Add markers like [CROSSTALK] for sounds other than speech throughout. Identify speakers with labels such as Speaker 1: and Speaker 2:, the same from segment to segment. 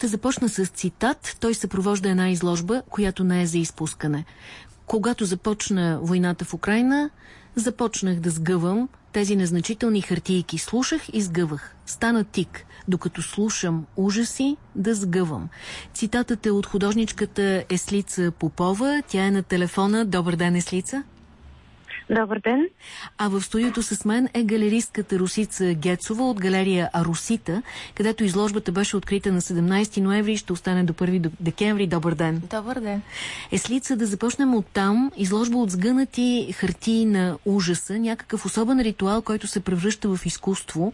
Speaker 1: ще започна с цитат. Той съпровожда една изложба, която не е за изпускане. Когато започна войната в Украина, започнах да сгъвам тези незначителни хартийки. Слушах и сгъвах. Стана тик, докато слушам ужаси да сгъвам. Цитатът е от художничката Еслица Попова. Тя е на телефона. Добър ден, Еслица.
Speaker 2: Добър ден.
Speaker 1: А в студиото с мен е галеристката Русица Гецова от галерия Арусита, където изложбата беше открита на 17 ноември и ще остане до 1 декември. Добър ден.
Speaker 3: Добър ден.
Speaker 1: Еслица, да започнем от там. Изложба от сгънати хартии на ужаса, някакъв особен ритуал, който се превръща в изкуство.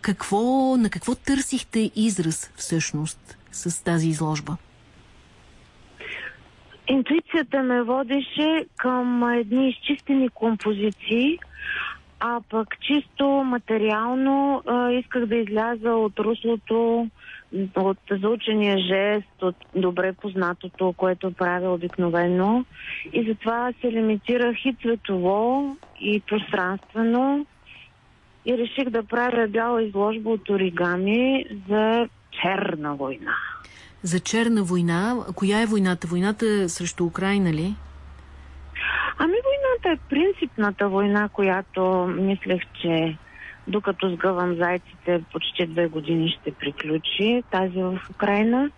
Speaker 1: Какво, на какво търсихте израз всъщност с тази изложба?
Speaker 2: Интуицията ме водеше към едни изчистени композиции, а пък чисто материално а, исках да изляза от руслото, от заучения жест, от добре познатото, което правя обикновено. И затова се лимитирах и цветово, и пространствено. И реших да правя бяла изложба от оригами за черна война
Speaker 1: за черна война. Коя е войната? Войната срещу Украина ли?
Speaker 2: Ами войната е принципната война, която мислех, че докато сгъвам зайците почти две години ще приключи тази в Украина.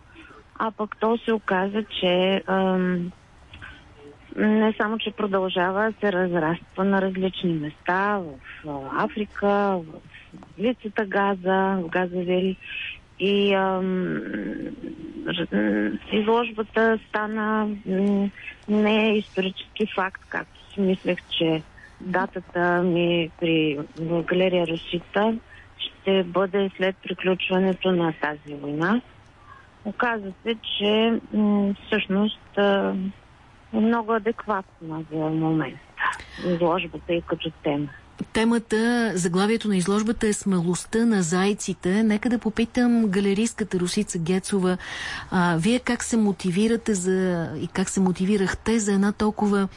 Speaker 2: А пък то се оказа, че ам, не само, че продължава, се разраства на различни места, в Африка, в лицата Газа, в Газа И ам, изложбата стана не исторически факт, както си мислех, че датата ми при галерия Русита ще бъде след приключването на тази война. Оказва се, че всъщност е много адекватна за момента изложбата и като тема.
Speaker 1: Темата, заглавието на изложбата е смелостта на зайците. Нека да попитам галеристката Русица Гецова, а, вие как се мотивирате за, и как се мотивирахте за една толкова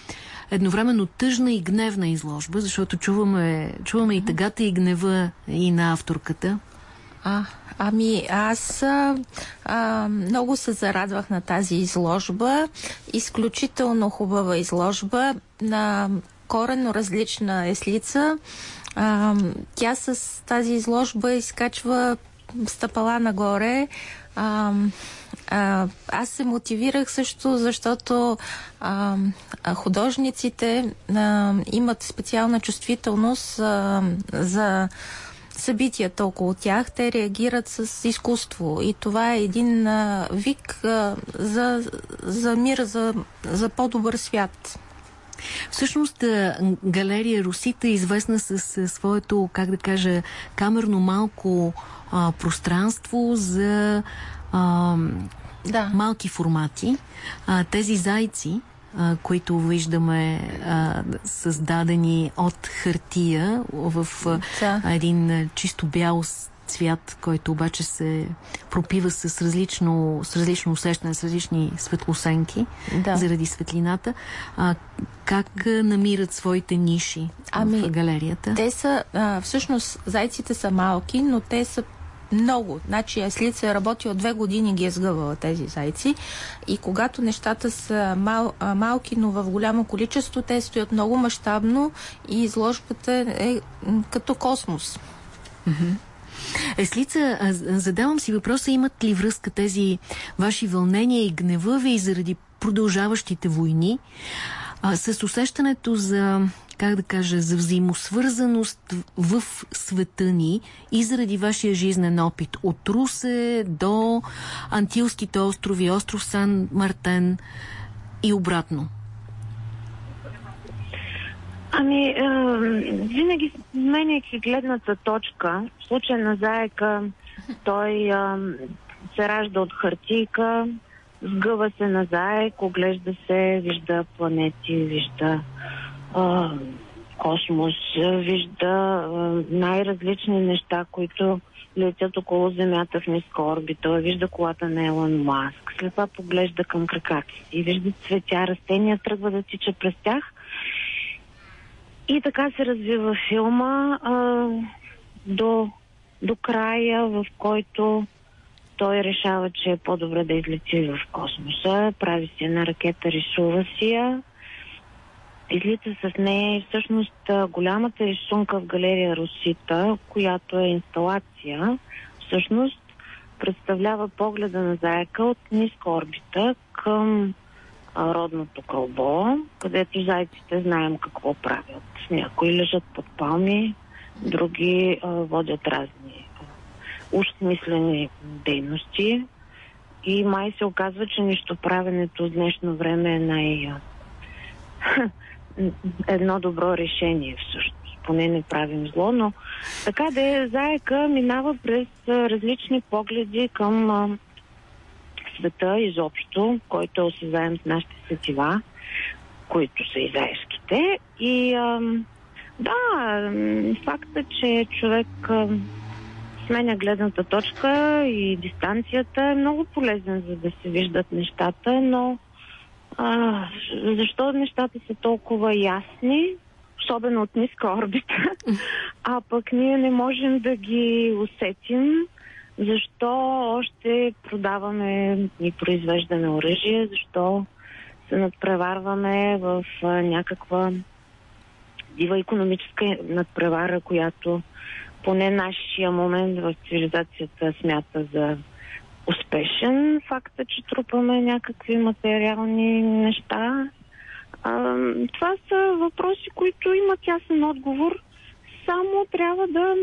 Speaker 1: едновременно тъжна и гневна изложба, защото чуваме, чуваме и тъгата и гнева и на авторката.
Speaker 3: А, ами аз а, а, много се зарадвах на тази изложба. Изключително хубава изложба на коренно различна еслица. А, тя с тази изложба изкачва стъпала нагоре. А, аз се мотивирах също, защото а художниците а, имат специална чувствителност а, за събитията около тях. Те реагират с изкуство и това е един а, вик а, за, за мир, за, за по-добър свят.
Speaker 1: Всъщност галерия Русита е известна с, своето, как да кажа, камерно малко а, пространство за а, да. малки формати. А, тези зайци, а, които виждаме а, създадени от хартия в да. а, един чисто бял цвят, който обаче се пропива с различно, с различно усещане, с различни светлосенки, да. заради светлината. А, как намират своите ниши ами, в галерията?
Speaker 3: Те са, а, всъщност, зайците са малки, но те са много. Значи Аслица е работила две години ги е сгъвала тези зайци и когато нещата са мал, малки, но в голямо количество, те стоят много мащабно и изложбата е като космос.
Speaker 1: Mm-hmm. Еслица, задавам си въпроса, имат ли връзка тези ваши вълнения и гнева ви заради продължаващите войни а, с усещането за как да кажа, за взаимосвързаност в света ни и заради вашия жизнен опит. От Русе до Антилските острови, остров Сан Мартен и обратно.
Speaker 2: Ами, е, винаги сменяйки гледната точка, в случай на заека, той е, се ражда от хартийка, сгъва се на заек, оглежда се, вижда планети, вижда е, космос, вижда е, най-различни неща, които летят около Земята в ниска орбита, вижда колата на Елон Маск, след това поглежда към краката си вижда цветя, растения, тръгва да тича през тях – и така се развива филма а, до, до края, в който той решава, че е по-добре да излети в космоса, прави си една ракета, рисува си я, излита с нея и всъщност голямата рисунка в галерия Русита, която е инсталация, всъщност представлява погледа на заека от ниска орбита към родното кълбо, където зайците знаем какво правят. Някои лежат под палми, други а, водят разни уж смислени дейности. И май се оказва, че нищо правенето в днешно време е най- [LAUGHS] едно добро решение всъщност. Поне не правим зло, но така да е, заека минава през различни погледи към света изобщо, който е осъзнаем с нашите сетива, които са и заешките. И а, да, факта, че човек а, сменя гледната точка и дистанцията е много полезен, за да се виждат нещата, но а, защо нещата са толкова ясни, особено от ниска орбита, а пък ние не можем да ги усетим, защо още продаваме и произвеждаме оръжие, защо се надпреварваме в някаква дива економическа надпревара, която поне нашия момент в цивилизацията смята за успешен. Факта, че трупаме някакви материални неща. А, това са въпроси, които имат ясен отговор. Само трябва да,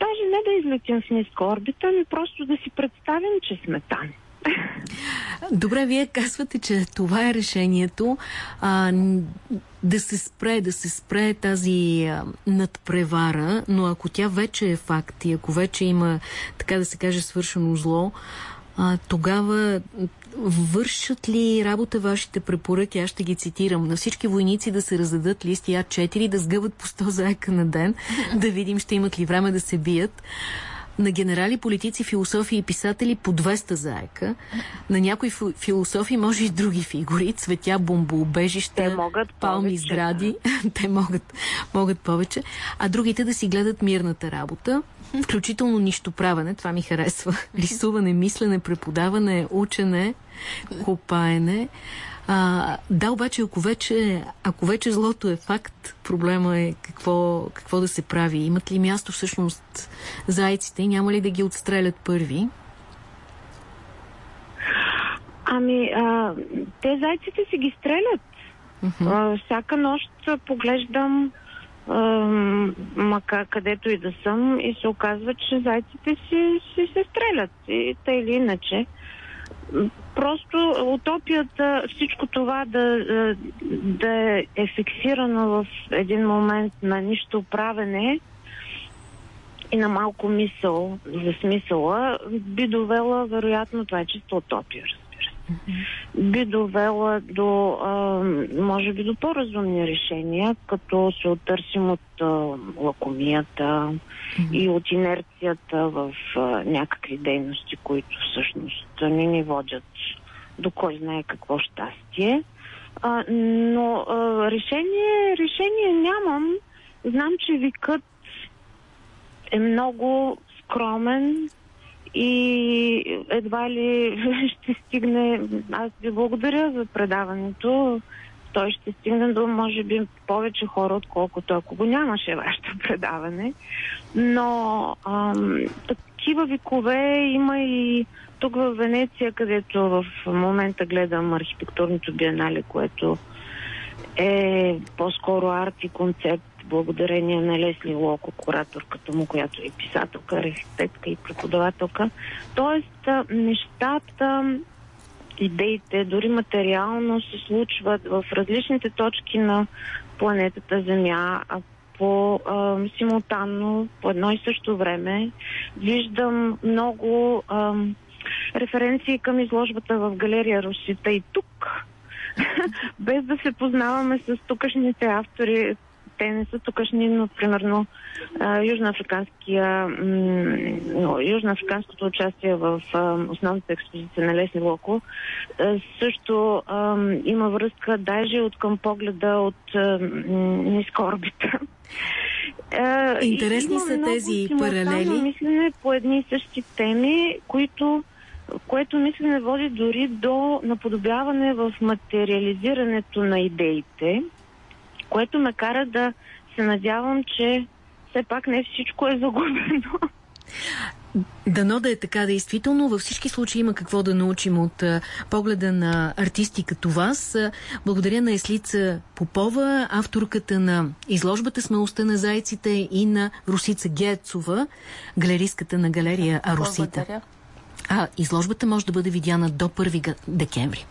Speaker 2: даже не да излетим в ниска орбита, ами просто да си представим, че сме там.
Speaker 1: Добре, вие казвате, че това е решението а, да се спре, да се спре тази а, надпревара, но ако тя вече е факт и ако вече има, така да се каже, свършено зло, а, тогава вършат ли работа вашите препоръки? Аз ще ги цитирам. На всички войници да се раздадат листи А4, да сгъват по 100 заека на ден, да видим ще имат ли време да се бият на генерали, политици, философи и писатели по 200 заека. На някои философи може и други фигури, цветя, бомбоубежища, палми,
Speaker 2: повече,
Speaker 1: сгради. [LAUGHS] Те могат, могат повече. А другите да си гледат мирната работа, включително нищо правене, това ми харесва. [LAUGHS] Рисуване, мислене, преподаване, учене, копаене. А, да, обаче, ако вече, ако вече злото е факт, проблема е какво, какво да се прави. Имат ли място всъщност зайците и няма ли да ги отстрелят първи?
Speaker 2: Ами, а, те зайците си ги стрелят.
Speaker 1: Uh-huh.
Speaker 2: А, всяка нощ поглеждам мака където и да съм и се оказва, че зайците си, си се стрелят. И те или иначе. Просто утопията, всичко това да, да е фиксирано в един момент на нищо правене и на малко мисъл за смисъла, би довела, вероятно, това е чисто утопия. Би довела до, а, може би, до по-разумни решения, като се оттърсим от а, лакомията и от инерцията в а, някакви дейности, които всъщност не ни водят до кой знае какво щастие. А, но а, решение, решение нямам. Знам, че викът е много скромен и едва ли [LAUGHS] ще стигне. Аз ви благодаря за предаването. Той ще стигне до, може би, повече хора, отколкото ако го нямаше вашето [LAUGHS] предаване. Но ам, такива викове има и тук в Венеция, където в момента гледам архитектурното биенале, което е по-скоро арт и концепт, благодарение на Лесли Локо, кураторката му, която е писателка, архитектка и преподавателка. Тоест, нещата, идеите, дори материално се случват в различните точки на планетата Земя, по а, симултанно, по едно и също време. Виждам много а, референции към изложбата в галерия Русита и тук, [LAUGHS] без да се познаваме с тукашните автори. Те не са тукашни, но примерно южноафриканския, южноафриканското участие в основната експозиция на Лесли Локо също има връзка даже от към погледа от ниска орбита.
Speaker 1: Интересни са тези паралели.
Speaker 2: мислене по едни и същи теми, които което мислене води дори до наподобяване в материализирането на идеите, което ме кара да се надявам, че все пак не всичко е загубено.
Speaker 1: Дано да е така действително. Във всички случаи има какво да научим от а, погледа на артисти като вас. Благодаря на Еслица Попова, авторката на изложбата Смелостта на зайците и на Русица Гецова, галеристката на галерия Арусита. А изложбата може да бъде видяна до 1 декември.